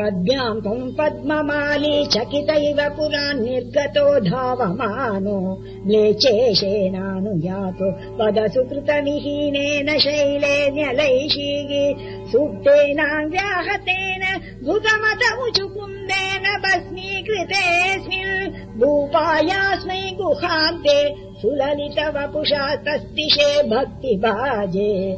पद्म्याम् पद्ममाली चकितैव पुरान् निर्गतो धावमानो म्लेचेशेनानुयातो चेशेनानुज्ञातु पद शैले निहीनेन शैलेन्यलैशीगी सूक्तेनाङ्ग्याहतेन भुतमतमु चुकुन्देन भस्मीकृतेऽस्मिन् भूपायास्मै गुहान्ते सुललित वपुषा तस्तिशे भक्तिभाजे।